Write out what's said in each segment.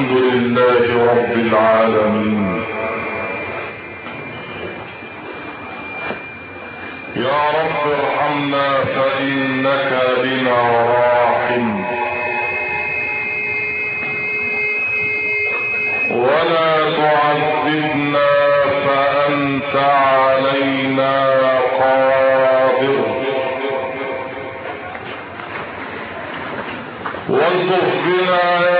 الحمد لله رب العالمين. يا رب ارحمنا فإنك بنا راحم. ولا تعذبنا فأنت علينا قادر. والطف بنا يا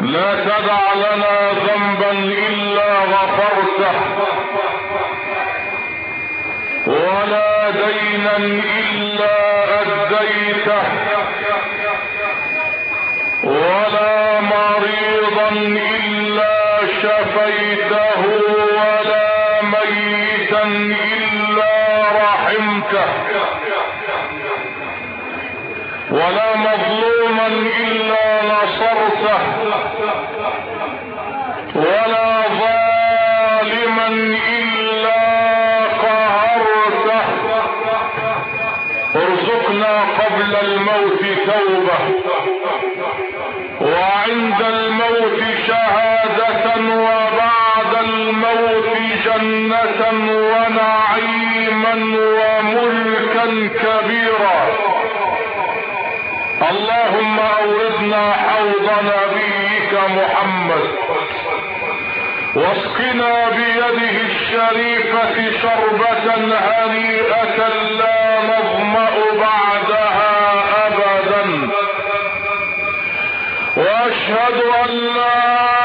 لا تدع لنا ذنبا إلا غفرته. ولا دينا إلا أديته. ولا مريضا إلا شفيته. ولا ميتا إلا رحمته. ولا مظلوما إلا نصرته. ولا ظالما إلا قهرته. ارزقنا قبل الموت توبة. وعند الموت شهادة. وبعد الموت جنة ونعيما وملكا. واسقنا بيده الشريفة شربة هنيئة لا نظمأ بعدها ابدا. وأشهد أن لا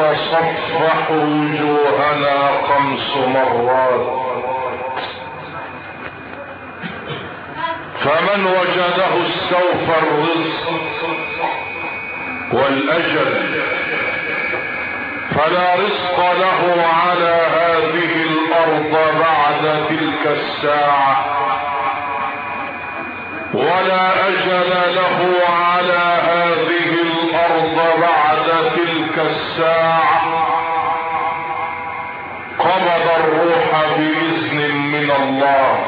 يتصفح وجوهنا خمس مرات. فمن وجده استوفى الرزق والأجل فلا رزق له على هذه الأرض بعد تلك الساعة ولا أجل له على هذه الأرض الساعة. قبض الروح بإذن من الله.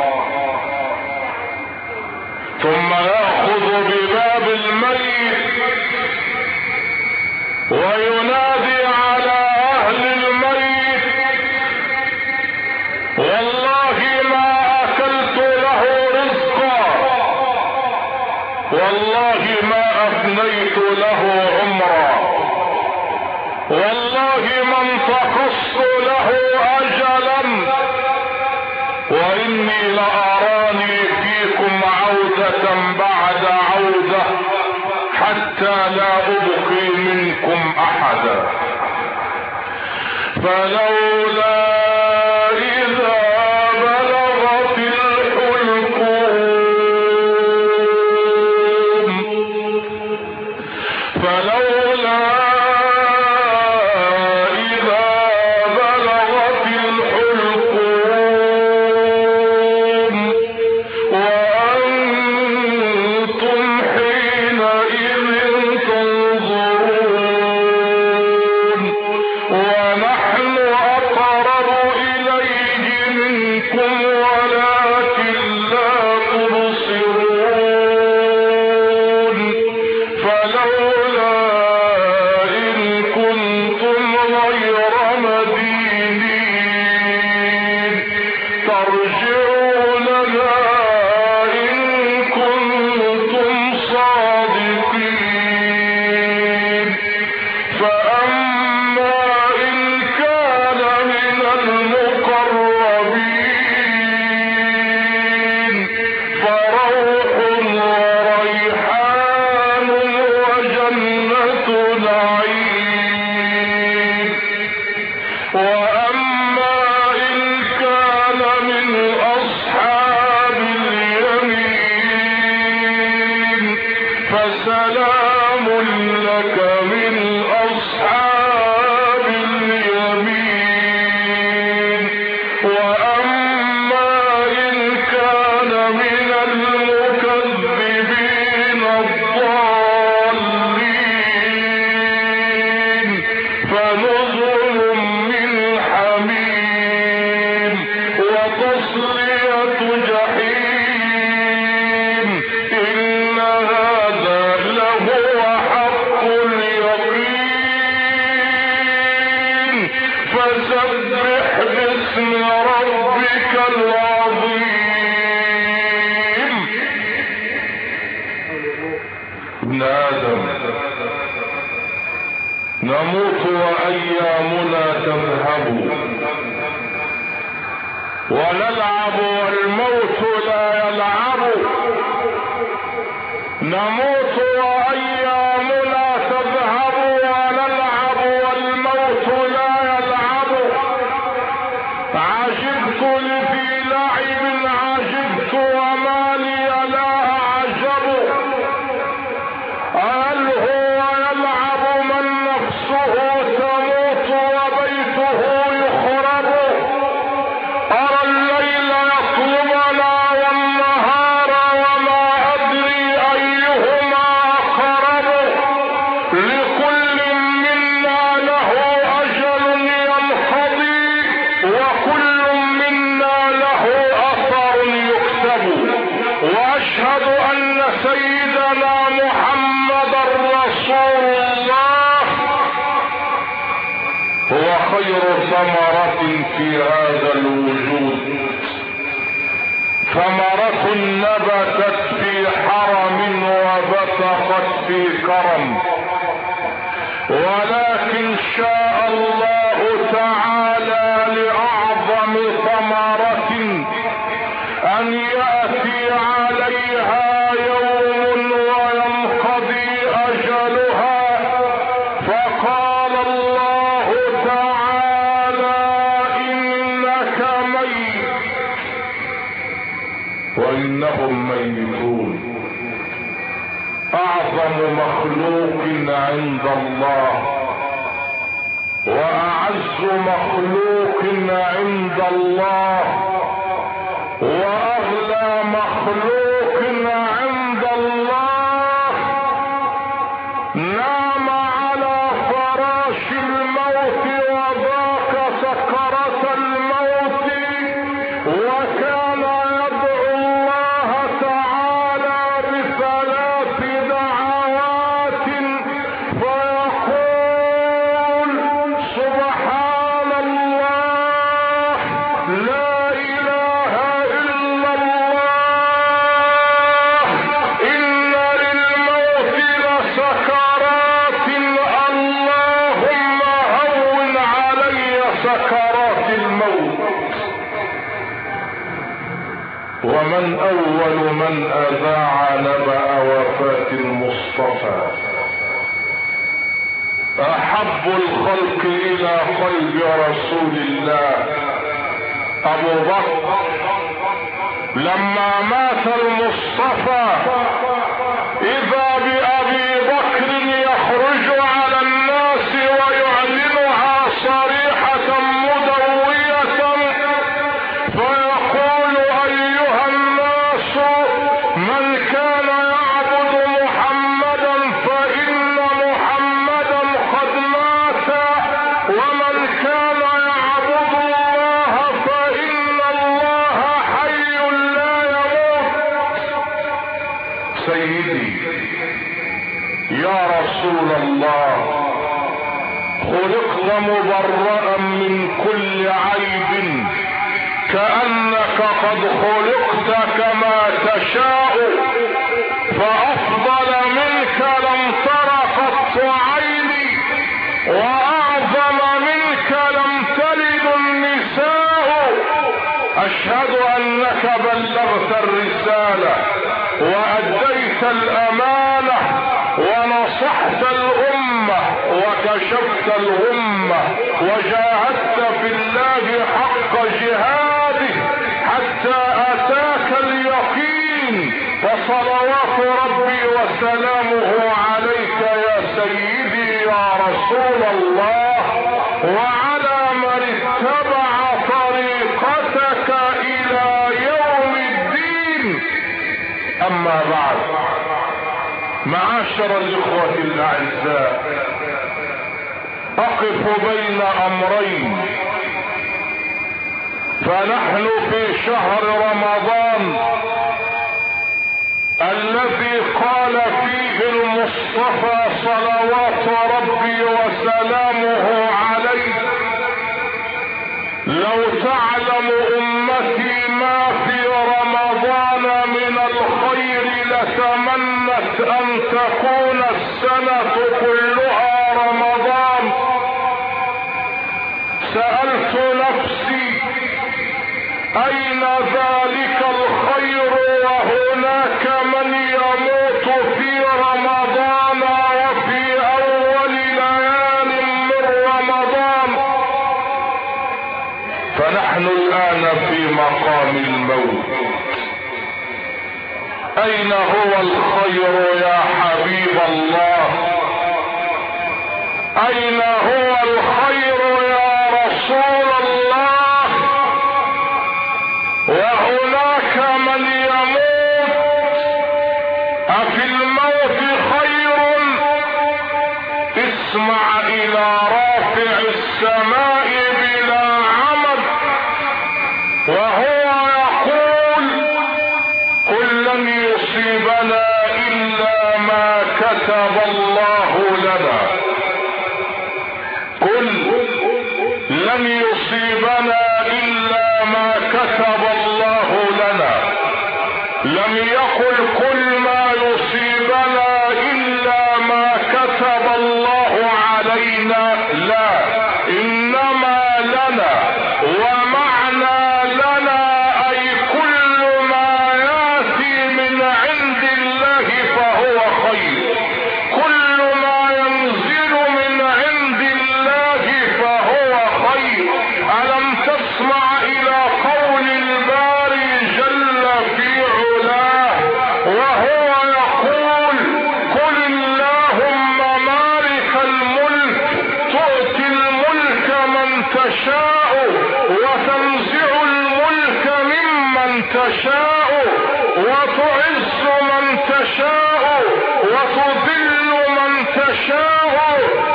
ثم يأخذ بباب الميت وينادي لا أبقي منكم أحدا. فلولا أن يأتي عليها يوم وينقضي أجلها. فقال الله تعالى إنك ميت. وإنهم ميتون. أعظم مخلوق عند الله. وأعز مخلوق عند الله. من أول من أذاع نبأ وفاة المصطفى. أحب الخلق إلى قلب رسول الله. أبو بكر لما مات المصطفى كأنك قد خلقت كما تشاء فأفضل منك لم تر قط عيني وأعظم منك لم تلد النساء. أشهد أنك بلغت الرسالة وأديت الأمانة ونصحت الأمة وكشفت الغمة وجاهدت في الله حق جهاده فصلوات ربي وسلامه عليك يا سيدي يا رسول الله وعلى من اتبع طريقتك إلى يوم الدين. أما بعد معاشر الإخوة الأعزاء أقف بين أمرين. فنحن في شهر رمضان الذي قال فيه المصطفى صلوات ربي وسلامه عليه لو تعلم أمتي ما في رمضان من الخير لتمنت أن تكون السنة كلها رمضان. سألت نفسي أين ذلك فنحن الآن في مقام الموت. أين هو الخير يا حبيب الله؟ أين هو الخير يا رسول الله؟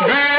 تشاء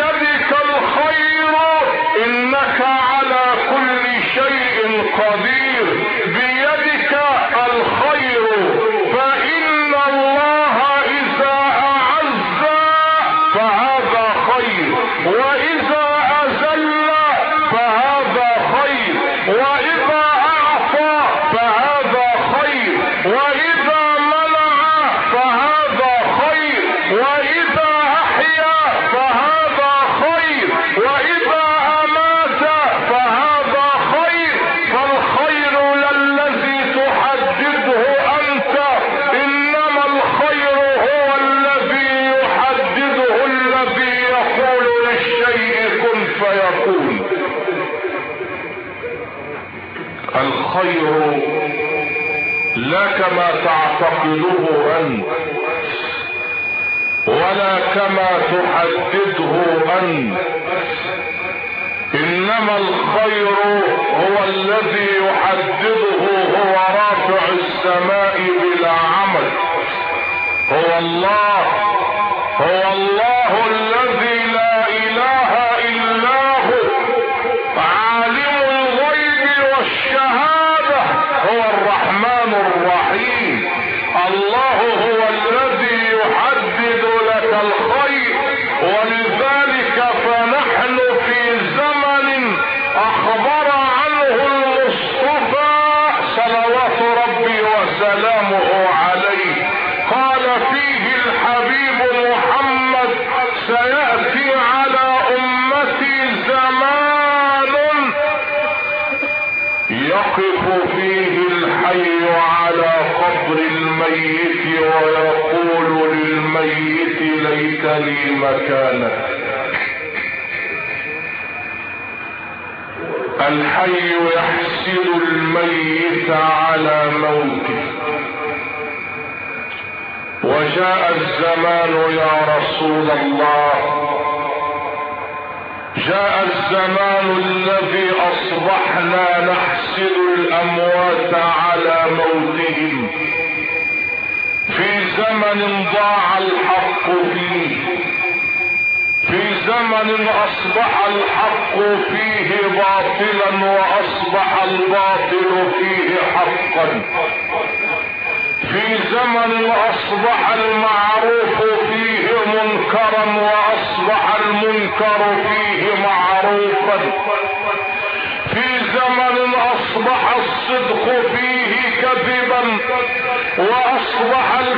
الله لي مكانك. الحي يحسر الميت على موته. وجاء الزمان يا رسول الله. جاء الزمان الذي أصبحنا نحسن الأموات على موتهم. في زمن ضاع الحق فيه. في زمن أصبح الحق فيه باطلا وأصبح الباطل فيه حقا. في زمن أصبح المعروف فيه منكرا وأصبح المنكر فيه معروفا. في زمن أصبح الصدق فيه كذبا وأصبح اصبح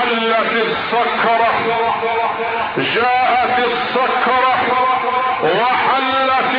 حلت السكرة جاءت السكرة وحلت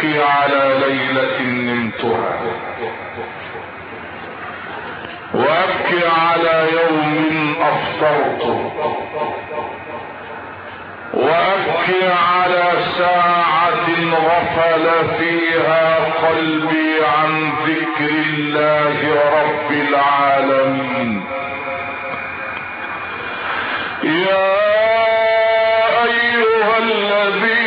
ابكي على ليلة نمتها وأبكي على يوم افطرته وأبكي على ساعة غفل فيها قلبي عن ذكر الله رب العالمين. يا أيها الذين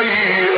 إليه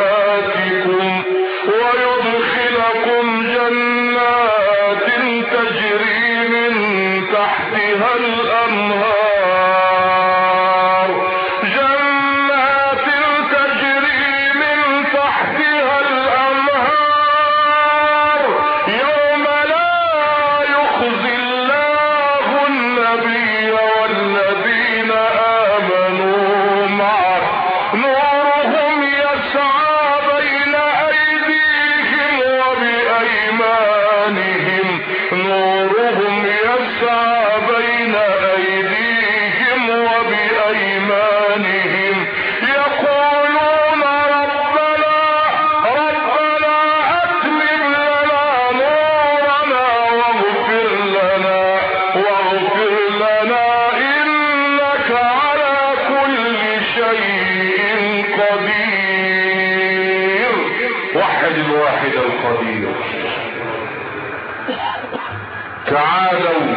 تعالوا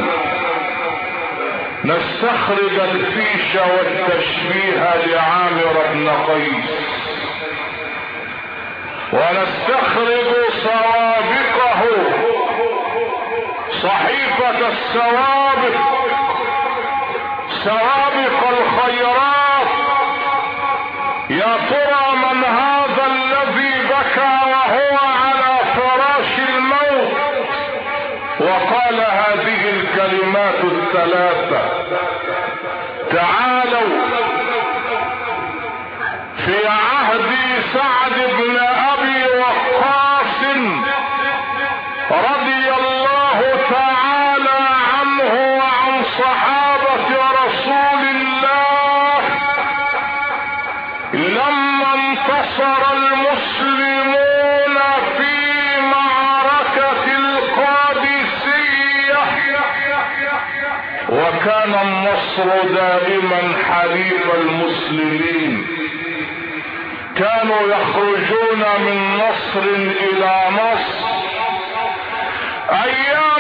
نستخرج الفيش والتشبيه لعامر بن قيس. ونستخرج سوابقه. صحيفة السوابق. سوابق الخيرات. يا ترى الكلمات الثلاثة. تعالوا في عهد سعد بن أبي وقاص رضي الله تعالى عنه وعن صحابه مصر دائما حليف المسلمين. كانوا يخرجون من نصر إلى نصر. أيام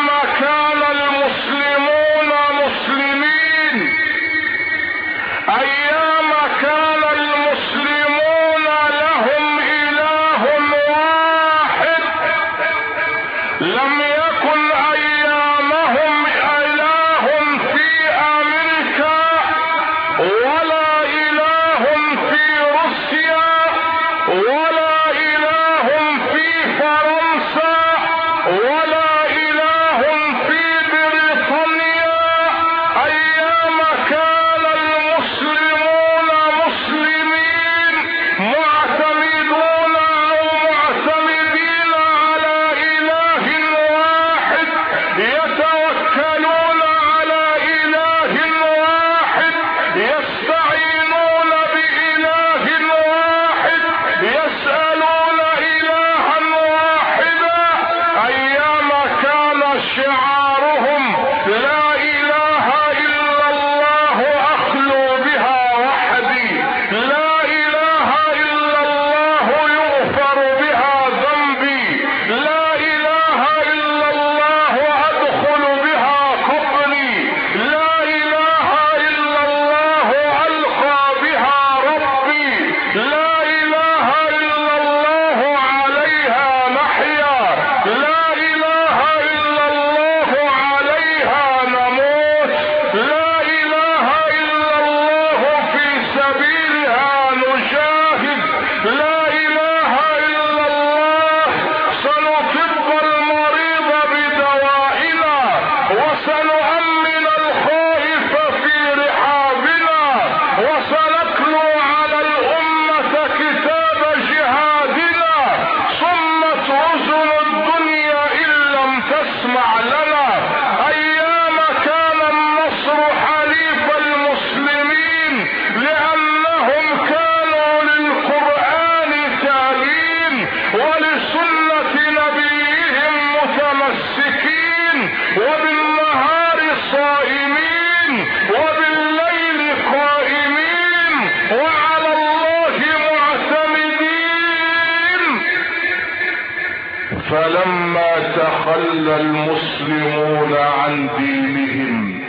تخلى المسلمون عن دينهم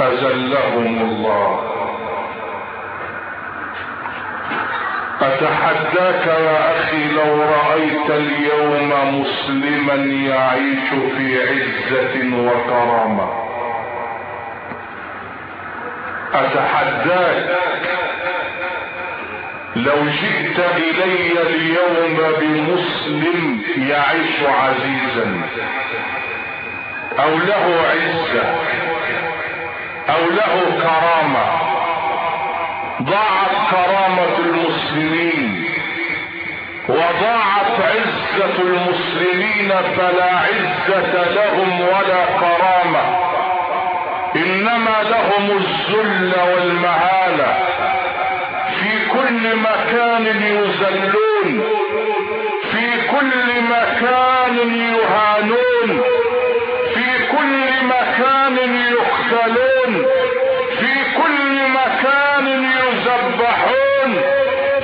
أزلهم الله. أتحداك يا أخي لو رأيت اليوم مسلما يعيش في عزة وكرامة. أتحداك لو جئت إلي اليوم بمسلم يعيش عزيزا أو له عزة أو له كرامة. ضاعت كرامة المسلمين وضاعت عزة المسلمين فلا عزة لهم ولا كرامة. إنما لهم الذل والمهانة. كل مكان يذلون في كل مكان يهانون في كل مكان يقتلون في كل مكان يذبحون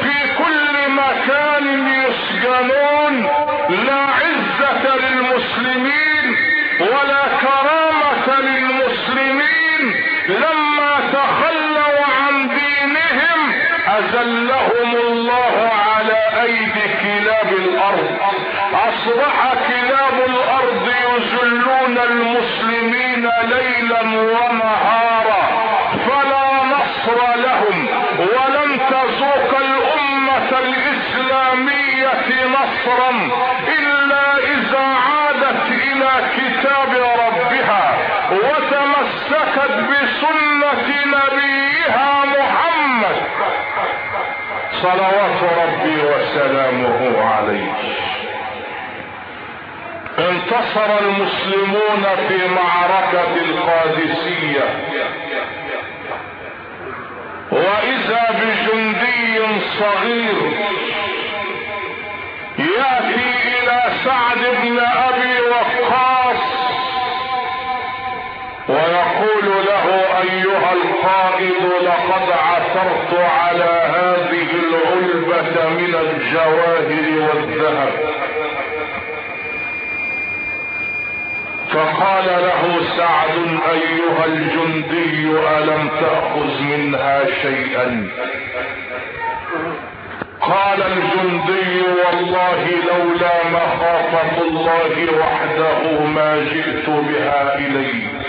في كل مكان يسجنون لا عزة للمسلمين ولا كرامة للمسلمين لما تخلوا عن دينهم اذلهم الله على ايدي كلاب الأرض. أصبح كلاب الأرض يذلون المسلمين ليلا ونهارا. فلا نصر لهم ولن تذوق الأمة الإسلامية نصرا إلا إذا عادت إلى كتاب ربها وتمسكت بسنة نبيها محمد صلوات ربي وسلامه عليه. انتصر المسلمون في معركة القادسية. وإذا بجندي صغير يأتي إلى سعد بن أبي وقاص ويقول له أيها القائد لقد عثرت على هذه العلبة من الجواهر والذهب. فقال له سعد أيها الجندي ألم تأخذ منها شيئا؟ قال الجندي والله لولا مخافة الله وحده ما جئت بها إليك.